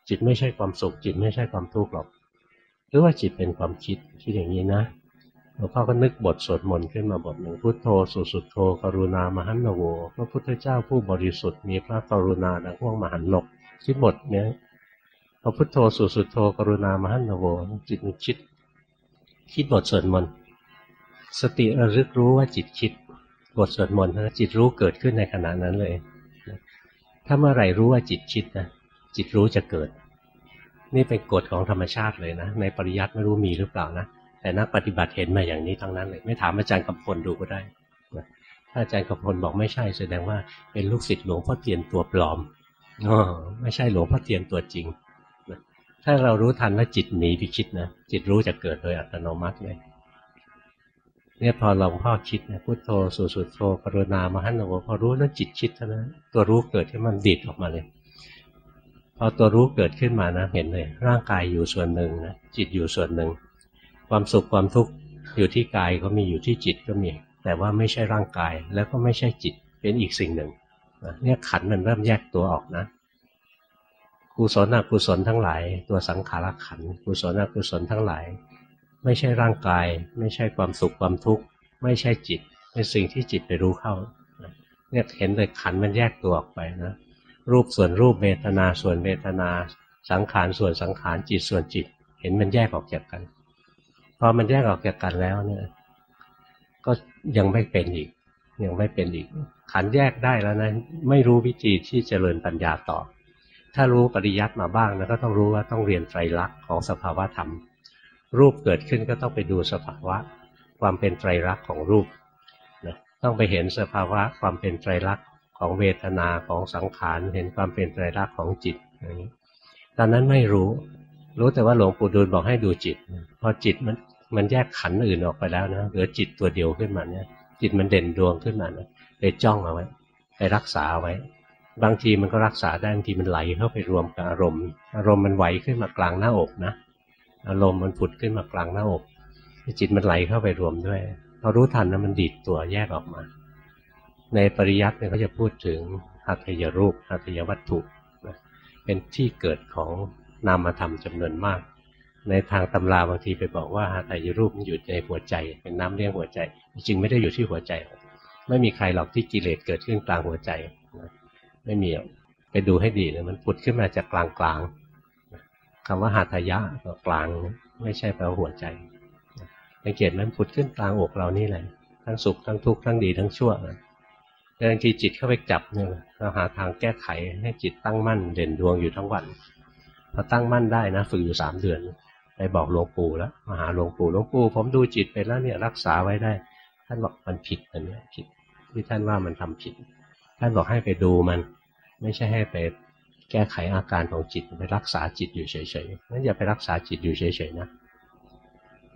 จิตไม่ใช่ความสุข จิตไม่ใช่ความทุกข์หรอก หรือว่าจิตเป็นความคิดคิดอย่างนี้นะหลวงพ่อก็นึกบทสวดมนต์ขึ้นมาบทหนึ่งพุทโธสุสุโธกรุณามหันโวพระพุทธเจ้าผู้บริสุทธิ์มีพระกรุณาดังว่วงมหันลกคิดบทเนี้ย พอพุทโธสุสุโธกรุณามหันโวจิตมันคิด คิดบทสวดมนต์สติระลึกรู้ว่าจิตคิด บทสวดมนต์นะจิตรู้เกิดขึ้นในขณะนั้นเลย ถ้าเมื่อไหร่รู้ว่าจิตคิดนะจิตรู้จะเกิด นี่เป็นกฎของธรรมชาติเลยนะ ในปริยัติไม่รู้มีหรือเปล่านะแต่นักปฏิบัติเห็นมาอย่างนี้ทั้งนั้นเลย ไม่ถามอาจารย์กำพลดูก็ได้ถ้าอาจารย์กำพลบอกไม่ใช่แสดงว่าเป็นลูกศิษย์หลวงพ่อเทียนตัวปลอมอ๋อไม่ใช่หลวงพ่อเทียนตัวจริง ถ้าเรารู้ทันว่าจิตหนีไปคิดนะจิตรู้จะเกิดโดยอัตโนมัติเลยเนี่ยพอหลวงพ่อคิดนะพุทโธสุสุโธกรุณามหันโวพอรู้แล้วจิตคิดเท่านั้นตัวรู้เกิดที่มันดิดออกมาเลย พอตัวรู้เกิดขึ้นมานะเห็นเลย ร่างกายอยู่ส่วนหนึ่งนะจิตอยู่ส่วนหนึ่ง ความสุขความทุกข์อยู่ที่กายก็มีอยู่ที่จิตก็มี แต่ว่าไม่ใช่ร่างกายแล้วก็ไม่ใช่จิตเป็นอีกสิ่งหนึ่งเนี่ยขันมันเริ่มแยกตัวออกนะ กุศลอกุศลทั้งหลาย ตัวสังขารขันกุศลอกุศลทั้งหลาย ไม่ใช่ร่างกาย ไม่ใช่ความสุขความทุกข์ ไม่ใช่จิต เป็นสิ่งที่จิตไปรู้เข้าเนี่ยเห็นเลยขันมันแยกตัวออกไปนะรูปส่วนรูปเวทนาส่วนเวทนา สังขารส่วนสังขารจิตส่วนจิต เห็นมันแยกออกจากกันพอมันแยกออกจากกันแล้วเนี่ย ก็ยังไม่เป็นอีก ยังไม่เป็นอีก ขันแยกได้แล้วนะ ไม่รู้วิธีที่เจริญปัญญาต่อ ถ้ารู้ปริยัติมาบ้างนะก็ต้องรู้ว่าต้องเรียนไตรลักษณ์ของสภาวะธรรม รูปเกิดขึ้นก็ต้องไปดูสภาวะ ความเป็นไตรลักษณ์ของรูปนะต้องไปเห็นสภาวะความเป็นไตรลักษณ์ของเวทนาของสังขารเห็นความเป็นไตรลักษณ์ของจิตอย่างนี้ตอนนั้นไม่รู้ รู้แต่ว่าหลวงปู่ดูลบอกให้ดูจิต พอจิตมันมันแยกขันอื่นออกไปแล้วนะเหลือจิตตัวเดียวขึ้นมาเนี่ยจิตมันเด่นดวงขึ้นมานะไปจ้องเอาไว้ ไปรักษาไว้ บางทีมันก็รักษาได้บางทีมันไหลเข้าไปรวมกับอารมณ์ อารมณ์มันไหวขึ้นมากลางหน้าอกนะ อารมณ์มันผุดขึ้นมากลางหน้าอก จิตมันไหลเข้าไปรวมด้วยพอรู้ทันนะมันดีดตัวแยกออกมา ในปริยัติเนี่ยเขาจะพูดถึงหัตยรูปหัตยวัตถุเป็นที่เกิดของนามธรรมจำนวนมาก ในทางตำราบางทีไปบอกว่าหัตยรูปมันอยู่ในหัวใจ เป็นน้ำเลี้ยงหัวใจ จริงไม่ได้อยู่ที่หัวใจ ไม่มีใครหรอกที่กิเลสเกิดขึ้นกลางหัวใจ ไม่มีไปดูให้ดีเลยมันผุดขึ้นมาจากกลางกลางคำว่าหาทยะก็กลางไม่ใช่แปลหัวใจสังเกตมันผุดขึ้นกลางอกเรานี่แหละทั้งสุขทั้งทุกข์ทั้งดีทั้งชั่วบางทีจิตเข้าไปจับเนี่ยเราหาทางแก้ไขให้จิตตั้งมั่นเด่นดวงอยู่ทั้งวันพอตั้งมั่นได้นะฝึกอยู่สามเดือนไปบอกหลวงปู่แล้วมาหาหลวงปู่หลวงปู่ผมดูจิตไปแล้วเนี่ยรักษาไว้ได้ ท่านบอกมันผิดอันนี้ผิดที่ท่านว่ามันทำผิด ท่านบอกให้ไปดูมัน ไม่ใช่ให้ไปแก้ไขอาการของจิตไปรักษาจิตอยู่เฉยๆนั้นอย่าไปรักษาจิตอยู่เฉยๆนะ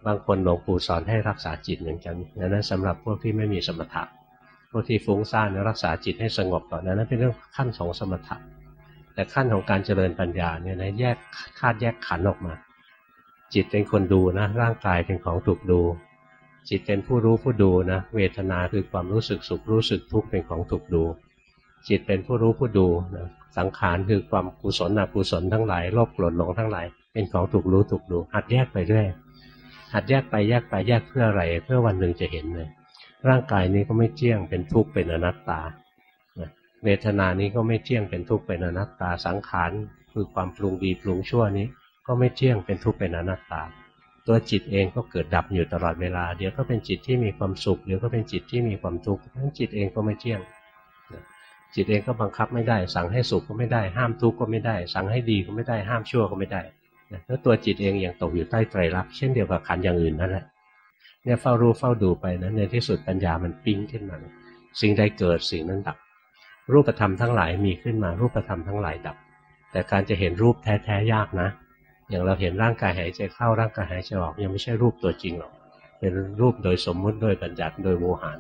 บางคนหลวงปู่สอนให้รักษาจิตเหมือนกันนั้นสำหรับพวกที่ไม่มีสมถะพวกที่ฟุ้งซ่านรักษาจิตให้สงบก่อนนั้นเป็นเรื่องขั้นของสมถะแต่ขั้นของการเจริญปัญญาเนี่ยนะแยกคาดแยกขันออกมา จิตเป็นคนดูนะ ร่างกายเป็นของถูกดู จิตเป็นผู้รู้ผู้ดูนะ เวทนาคือความรู้สึกสุขรู้สึกทุกข์เป็นของถูกดู จิตเป็นผู้รู้ผู้ดูนะสังขารคือความกุศลอกุศลทั้งหลายโลภโกรธหลงทั้งหลาย เป็นของถูกรู้ถูกดูหัดแยกไปเรื่อยหัดแยกไปแยกไปแยกเพื่ออะไร เพื่อวันหนึ่งจะเห็นเลยร่างกายนี้ก็ไม่เที่ยงเป็นทุกข์เป็นอนัตตาเวทนานี้ก็ไม่เที่ยงเป็นทุกข์เป็นอนัตตาสังขารคือความปรุงดีปรุงชั่วนี้ ก็ไม่เที่ยงเป็นทุกข์เป็นอนัตตา ตัวจิตเองก็เกิดดับอยู่ตลอดเวลา เดี๋ยวก็เป็นจิตที่มีความสุขเดี๋ยวก็เป็นจิตที่มีความทุกข์ทั้งจิตเองก็ไม่เที่ยง จิตเองก็บังคับไม่ได้ สั่งให้สุขก็ไม่ได้ ห้ามทุกข์ก็ไม่ได้ สั่งให้ดีก็ไม่ได้ ห้ามชั่วก็ไม่ได้แล้วตัวจิตเองยังตกอยู่ใต้ไตรลักษณ์เช่นเดียวกับขันอย่างอื่นนั่นแหละเนี่ยเฝ้ารู้เฝ้าดูไปนะในที่สุดปัญญามันปิ้งขึ้นมา สิ่งใดเกิดสิ่งนั้นดับ รูปธรรมทั้งหลายมีขึ้นมารูปธรรมทั้งหลายดับ แต่การจะเห็นรูปแท้ๆยากนะ อย่างเราเห็นร่างกายหายใจเข้าร่างกายหายใจออกยังไม่ใช่รูปตัวจริงหรอกเป็นรูปโดยสมมุติโดยบัญญัติโดยโมหาร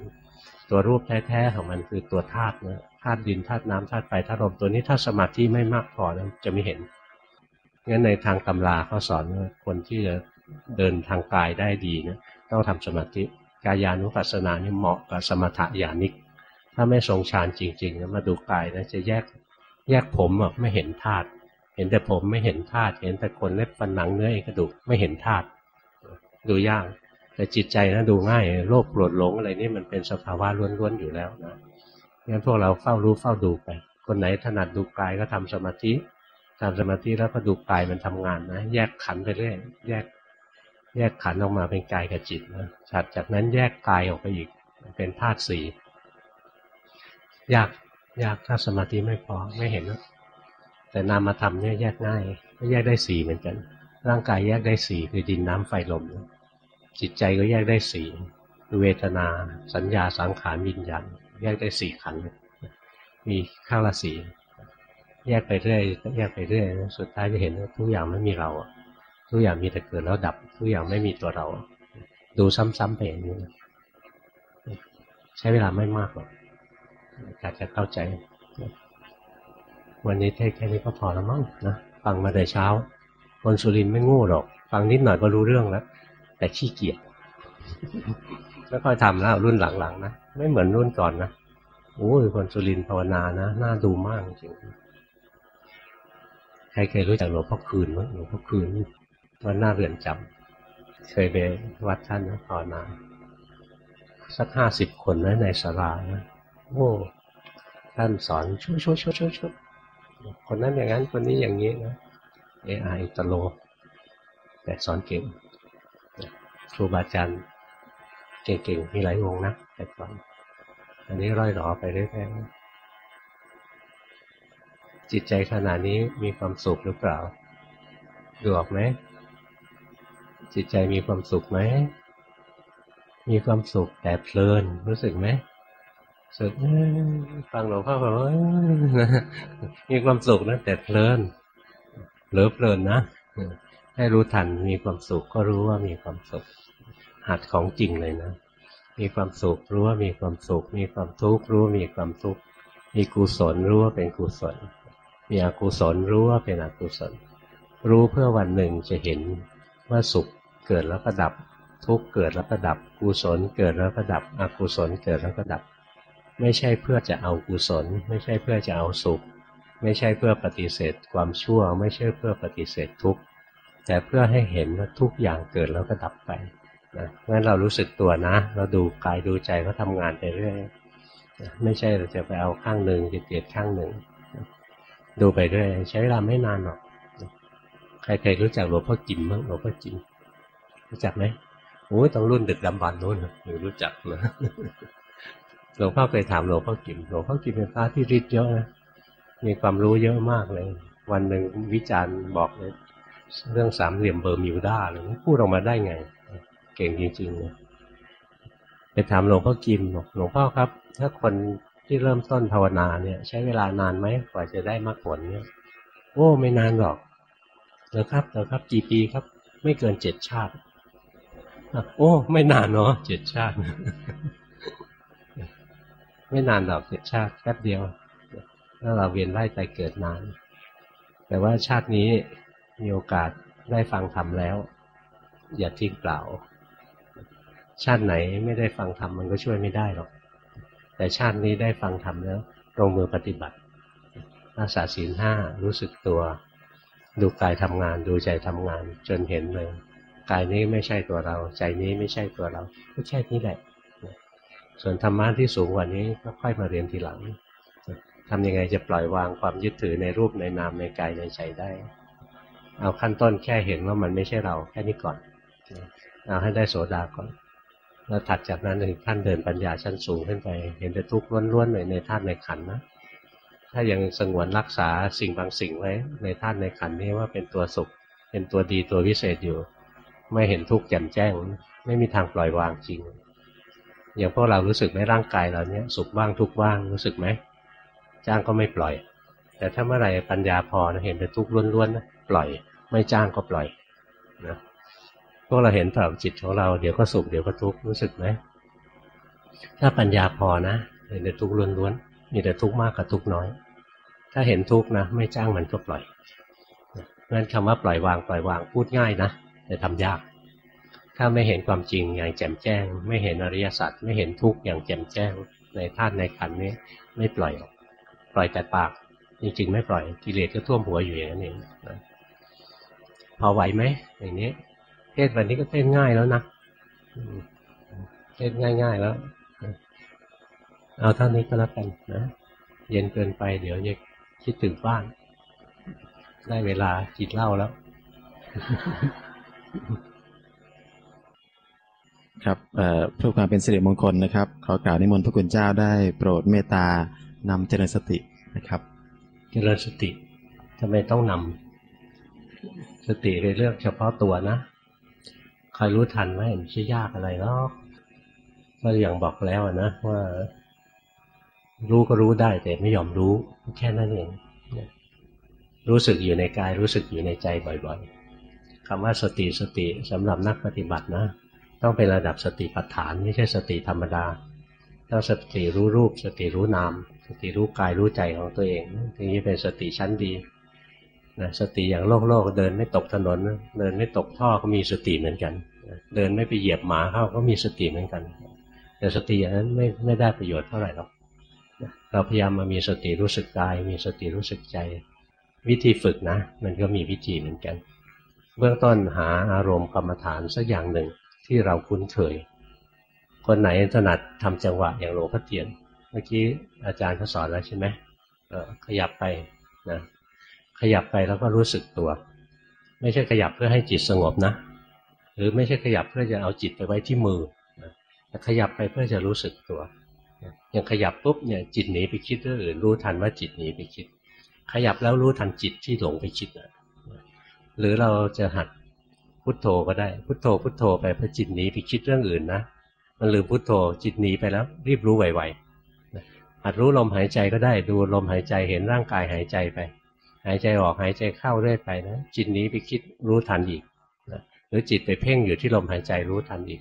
ตัวรูปแท้ๆของมันคือตัวธาตุนะธาตุดินธาตุน้ำธาตุไฟธาตุลมตัวนี้ถ้าสมาธิไม่มากพอนะจะไม่เห็นงั้นในทางตำราเขาสอนว่าคนที่จะเดินทางกายได้ดีนะต้องทำสมาธิกายานุปัสสนานี่เหมาะกับสมถะญาณิก ถ้าไม่ทรงฌานจริงๆนะมาดูกายนะจะแยกแยกผมอะไม่เห็นธาตุเห็นแต่ผมไม่เห็นธาตุเห็นแต่คนเล็บฟันหนังเนื้อเอ็นกระดูกไม่เห็นธาตุดูยาก แต่จิตใจนะดูง่าย โลภโกรธหลงอะไรนี่มันเป็นสภาวะล้วนๆอยู่แล้วนะงั้นพวกเราเฝ้ารู้เฝ้าดูไปคนไหนถนัดดูกายก็ทำสมาธิทำสมาธิแล้วก็ดูกายมันทำงานนะแยกขันไปเรื่อยแยก แยกขันออกมาเป็นกายกับจิตนะถัดจากนั้นแยกกายออกไปอีกเป็นธาตุสี่ยากยากถ้าสมาธิไม่พอไม่เห็นนะแต่นามธรรมเนี่ยแยกง่ายก็แยกได้สี่เหมือนกัน ร่างกายแยกได้สี่คือดินน้ำไฟลม จิตใจก็แยกได้สี่เวทนา สัญญาสังขารวิญญาณแยกได้สี่ขันมีข้างละสี่แยกไปเรื่อยแยกไปเรื่อยสุดท้ายจะเห็นว่าทุกอย่างไม่มีเราทุกอย่างมีแต่เกิดแล้วดับ ทุกอย่างไม่มีตัวเรา ดูซ้ำๆไปอย่างนี้ใช้เวลาไม่มากหรอกอาจจะเข้าใจ วันนี้เทศแค่นี้ก็พอแล้วมั้งนะฟังมาแต่เช้า คนสุรินไม่งูหรอก ฟังนิดหน่อยก็รู้เรื่องแล้ว แต่ขี้เกียจไม่ค่อยทำแล้วรุ่นหลังๆนะไม่เหมือนรุ่นก่อนนะโอ้ยคนสุรินภาวนานะน่าดูมากจริงใครเคยรู้จักหลวงพ่อคืนมั้งหลวงพ่อคืนวันหน้าเรือนจำเคยไปวัดท่านนะภาวนาสักห้าสิบคนนะในสารานะโอ้ท่านสอนช่วยช่วยช่วยช่วยช่วยคนนั้นอย่างนั้นคนนี้อย่างนี้นะเอไอตโล แต่สอนเก่ง ครูบาอาจารย์เก่งๆมีหลายวงนะแต่ก่อนอันนี้ร่อยหรอไปเรื่อยๆจิตใจขณะนี้มีความสุขหรือเปล่าดูออกไหมจิตใจมีความสุขไหมมีความสุขแต่เพลินรู้สึกไหมสึกฟังหลวงพ่อบอกว่ามีความสุขนะแต่เพลินเหลือเพลินนะ ให้รู้ทันมีความสุขก็รู้ว่ามีความสุข หัดของจริงเลยนะ มีความสุขรู้ว่ามีความสุข มีความทุกข์รู้ว่ามีความทุกข์ มีกุศลรู้ว่าเป็นกุศล มีอกุศลรู้ว่าเป็นอกุศล รู้เพื่อวันหนึ่งจะเห็นว่าสุขเกิดแล้วก็ดับ ทุกข์เกิดแล้วก็ดับ กุศลเกิดแล้วก็ดับ อกุศลเกิดแล้วก็ดับ ไม่ใช่เพื่อจะเอากุศล ไม่ใช่เพื่อจะเอาสุข ไม่ใช่เพื่อปฏิเสธ ความชั่ว ไม่ใช่เพื่อปฏิเสธทุกข์ แต่เพื่อให้เห็นว่าทุกอย่างเกิดแล้วก็ดับไปนะงั้นเรารู้สึกตัวนะ เราดูกายดูใจก็ทำงานไปเรื่อยไม่ใช่เราจะไปเอาข้างหนึ่งจะเกลียดข้างหนึ่งดูไปเรื่อยใช้เวลาไม่นานหรอกใครๆรู้จักหลวงพ่อจิมมั้งหลวงพ่อจิมรู้จักไหมโอ้ยต้องรุ่นดึกดำบรรนู้นหรือรู้จักนะหลวงพ่อเคยถามหลวงพ่อกิมหลวงพ่อกิมเป็นพระที่ริดเยอะนะมีความรู้เยอะมากเลย วันหนึ่งวิจารณ์บอกเลย เรื่องสามเหลี่ยมเบอร์มิวด้าเลยพูดออกมาได้ไง เก่งจริงๆเลยไปถามหลวงพ่อกิมบอกหลวงพ่อครับ ถ้าคนที่เริ่มต้นภาวนาเนี่ย ใช้เวลานานไหมกว่าจะได้มรรคผลเนี่ย โอ้ ไม่นานหรอกเหรอครับเหรอครับ กี่ปีครับ ไม่เกินเจ็ดชาติโอ้ ไม่นานเนาะเจ็ดชาติ ไม่นานหรอกเจ็ดชาติแป๊บเดียวถ้าเราเวียนไล่ใจเกิดนาน แต่ว่าชาตินี้ มีโอกาสได้ฟังธรรมแล้ว อย่าทิ้งเปล่า ชาติไหนไม่ได้ฟังธรรมมันก็ช่วยไม่ได้หรอก แต่ชาตินี้ได้ฟังธรรมแล้วลงมือปฏิบัติรักษาศีลห้ารู้สึกตัวดูกายทำงานดูใจทำงาน จนเห็นเลยกายนี้ไม่ใช่ตัวเรา ใจนี้ไม่ใช่ตัวเราก็แค่นี้แหละ ส่วนธรรมะที่สูงกว่านี้ก็ค่อยมาเรียนทีหลังทำยังไงจะปล่อยวางความยึดถือในรูปในนามในกายในใจได้ เอาขั้นต้นแค่เห็นว่ามันไม่ใช่เราแค่นี้ก่อนเอาให้ได้โสดาก่อนแล้วถัดจากนั้นถึงขั้นเดินปัญญาชั้นสูงขึ้นไป เห็นแต่ทุกข์ล้วนๆเลยในธาตุในขันนะถ้ายังสงวนรักษาสิ่งบางสิ่งไว้ ในธาตุในขันนี้ว่าเป็นตัวสุข เป็นตัวดีตัววิเศษอยู่ ไม่เห็นทุกข์แจ่มแจ้ง ไม่มีทางปล่อยวางจริง อย่างพวกเรารู้สึกไหมร่างกายเราเนี้ยสุขบ้างทุกข์บ้างรู้สึกไหมจ้างก็ไม่ปล่อย แต่ถ้าเมื่อไหร่ปัญญาพอนะเห็นแต่ทุกข์ล้วนๆนะปล่อย ไม่จ้างก็ปล่อยนะพวกเราเห็นเปล่าจิตของเราเดี๋ยวก็สุขเดี๋ยวก็ทุกข์รู้สึกไหมถ้าปัญญาพอนะเห็นแต่ทุกข์ล้วนๆมีแต่ทุกข์มากกับทุกข์น้อย ถ้าเห็นทุกข์นะ ไม่จ้างมันก็ปล่อยงั้นคำว่าปล่อยวางปล่อยวางพูดง่ายนะแต่ทำยาก ถ้าไม่เห็นความจริงอย่างแจ่มแจ้ง ไม่เห็นอริยสัจไม่เห็นทุกข์อย่างแจ่มแจ้ง ในธาตุในขันนี้ไม่ปล่อยปล่อยแต่ปาก จริงๆ ไม่ปล่อยกิเลสก็ท่วมหัวอยู่อย่างนั้นเอง พอไหวไหมอย่างนี้เทศวันนี้ก็เทศง่ายแล้วนะเทศง่าย ๆ แล้ว เอาเท่านี้ก็แล้วกันนะเย็นเกินไปเดี๋ยวจะคิดถึงบ้าน ได้เวลาจิตเล่าแล้ว ครับเพื่อความเป็นสิริมงคลนะครับ ขอกล่าวนิมนต์พระคุณเจ้าได้โปรดเมตตานำเจริญสตินะครับ เจริญสติทำไมต้องนำ สติในเรื่องเฉพาะตัวนะคอยรู้ทันไหมไม่ใช่ยากอะไรหรอกก็อย่างบอกแล้วนะว่ารู้ก็รู้ได้แต่ไม่ยอมรู้แค่นั้นเองรู้สึกอยู่ในกายรู้สึกอยู่ในใจบ่อยๆคำว่าสติสติสำหรับนักปฏิบัตินะ ต้องเป็นระดับสติปัฏฐาน ไม่ใช่สติธรรมดาต้องสติรู้รูป สติรู้นาม สติรู้กายรู้ใจของตัวเองถึงจะเป็นสติชั้นดี นะสติอย่างโลกโลกเดินไม่ตกถนน เดินไม่ตกท่อก็มีสติเหมือนกัน เดินไม่ไปเหยียบหมาเข้าก็มีสติเหมือนกัน แต่สติอย่างนั้นไม่ไม่ได้ประโยชน์เท่าไหร่หรอกเราพยายามมามีสติรู้สึกกาย มีสติรู้สึกใจ วิธีฝึกนะ มันก็มีวิธีเหมือนกัน เบื้องต้นหาอารมณ์กรรมฐานสักอย่างหนึ่งที่เราคุ้นเคย คนไหนถนัดทำจังหวะอย่างหลวงพ่อเทียน เมื่อกี้อาจารย์เขาสอนแล้วใช่ไหมขยับไปนะ ขยับไปแล้วก็รู้สึกตัว ไม่ใช่ขยับเพื่อให้จิตสงบนะ หรือไม่ใช่ขยับเพื่อจะเอาจิตไปไว้ที่มือแต่ขยับไปเพื่อจะรู้สึกตัวอย่างขยับปุ๊บเนี่ยจิตหนีไปคิดเรื่องอื่นรู้ทันว่าจิตหนีไปคิด ขยับแล้วรู้ทันจิตที่หลงไปคิดนะหรือเราจะหัดพุทโธก็ได้ พุทโธพุทโธไปพอจิตหนีไปคิดเรื่องอื่นนะมันลืมพุทโธจิตหนีไปแล้ว รีบรู้ไวๆหัดรู้ลมหายใจก็ได้ดูลมหายใจเห็นร่างกายหายใจไป หายใจออกหายใจเข้าเรื่อยไปนะจิตนี้ไปคิดรู้ทันอีกนะหรือจิตไปเพ่งอยู่ที่ลมหายใจรู้ทันอีก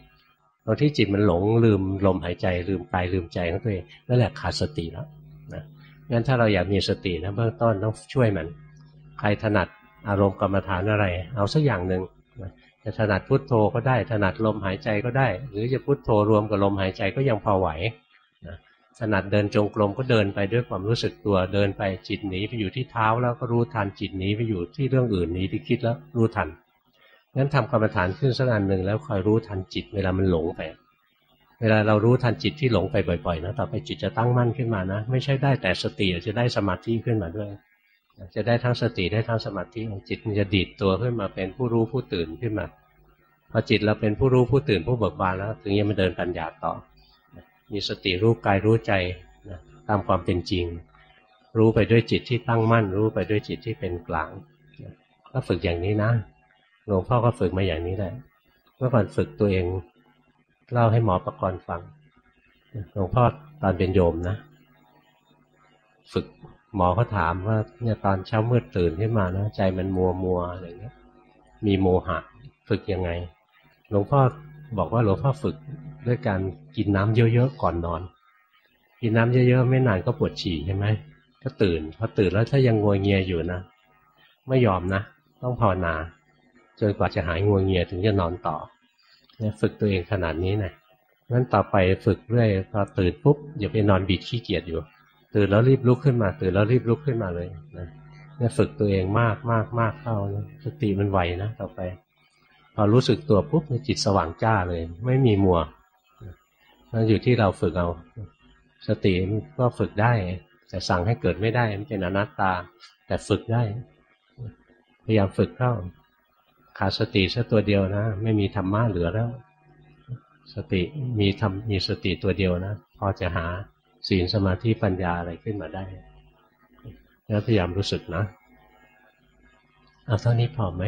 ตอนที่จิตมันหลงลืมลมหายใจลืมกายลืมใจของตัวเองนั่นแหละขาดสติแล้วนะงั้นถ้าเราอยากมีสตินะเบื้องต้นต้องช่วยมัน ใครถนัดอารมณ์กรรมฐานอะไร เอาสักอย่างหนึ่งจะถนัดพุทโธก็ได้ถนัดลมหายใจก็ได้ หรือจะพุทโธรวมกับลมหายใจก็ยังพอไหว ถนัดเดินจงกรมก็เดินไปด้วยความรู้สึกตัวเดินไปจิตหนีไปอยู่ที่เท้าแล้วก็รู้ทันจิตหนีไปอยู่ที่เรื่องอื่นหนีไปคิดแล้วรู้ทันงั้นทำกรรมฐานขึ้นสักอันหนึ่งแล้วคอยรู้ทันจิตเวลามันหลงไป เวลาเรารู้ทันจิตที่หลงไปบ่อยๆนะต่อไปจิตจะตั้งมั่นขึ้นมานะ ไม่ใช่ได้แต่สติจะได้สมาธิขึ้นมาด้วย จะได้ทั้งสติได้ทั้งสมาธิจิตมันจะดีดตัวขึ้นมาเป็นผู้รู้ผู้ตื่นขึ้นมาพอจิตเราเป็นผู้รู้ผู้ตื่นผู้เบิกบานแล้ว ถึงจะมาเดินปัญญาต่อ มีสติรู้กายรู้ใจตามความเป็นจริง รู้ไปด้วยจิตที่ตั้งมั่น รู้ไปด้วยจิตที่เป็นกลางก็ฝึกอย่างนี้นะหลวงพ่อก็ฝึกมาอย่างนี้แหละเมื่อก่อนฝึกตัวเองเล่าให้หมอประกรณ์ฟังหลวงพ่อตอนเป็นโยมนะ ฝึกหมอเขาถามว่าเนี่ยตอนเช้ามืดตื่นขึ้นมานะใจมันมัวมัวอะไรเงี้ยมีโมหะ ฝึกยังไงหลวงพ่อ บอกว่าหลวงพ่อฝึกด้วยการกินน้ำเยอะๆก่อนนอน กินน้ำเยอะๆ ไม่นานก็ปวดฉี่ใช่ไหมก็ตื่นพอตื่นแล้วถ้ายังงวงเงียอยู่นะไม่ยอมนะ ต้องภาวนาจนกว่าจะหายงัวงเงียถึงจะนอนต่อเนี่ยฝึกตัวเองขนาดนี้นะงั้นต่อไปฝึกเรื่อยพอตื่นปุ๊บอย่าไปนอนบิดขี้เกียจอยู่ ตื่นแล้วรีบลุกขึ้นมา ตื่นแล้วรีบลุกขึ้นมาเลยนะเนี่ยฝึกตัวเองมากมากมากเข้านะสติมันไวนะต่อไป พอรู้สึกตัวปุ๊บจิตสว่างจ้าเลย ไม่มีมัวมันอยู่ที่เราฝึกเอาสติก็ฝึกได้ แต่สั่งให้เกิดไม่ได้มันเป็นอนัตตา แต่ฝึกได้ พยายามฝึกเข้า ขาดสติสักตัวเดียวนะ ไม่มีธรรมะเหลือแล้ว สติมีทำมีสติตัวเดียวนะ พอจะหาศีลสมาธิปัญญาอะไรขึ้นมาได้แล้วพยายามรู้สึกนะ เอาเท่านี้พอไหม